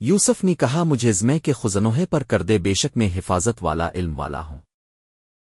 یوسف نے کہا، مجھے زمے کے خزنوہے پر کر دے، بے شک میں حفاظت والا، علم والا ہوں۔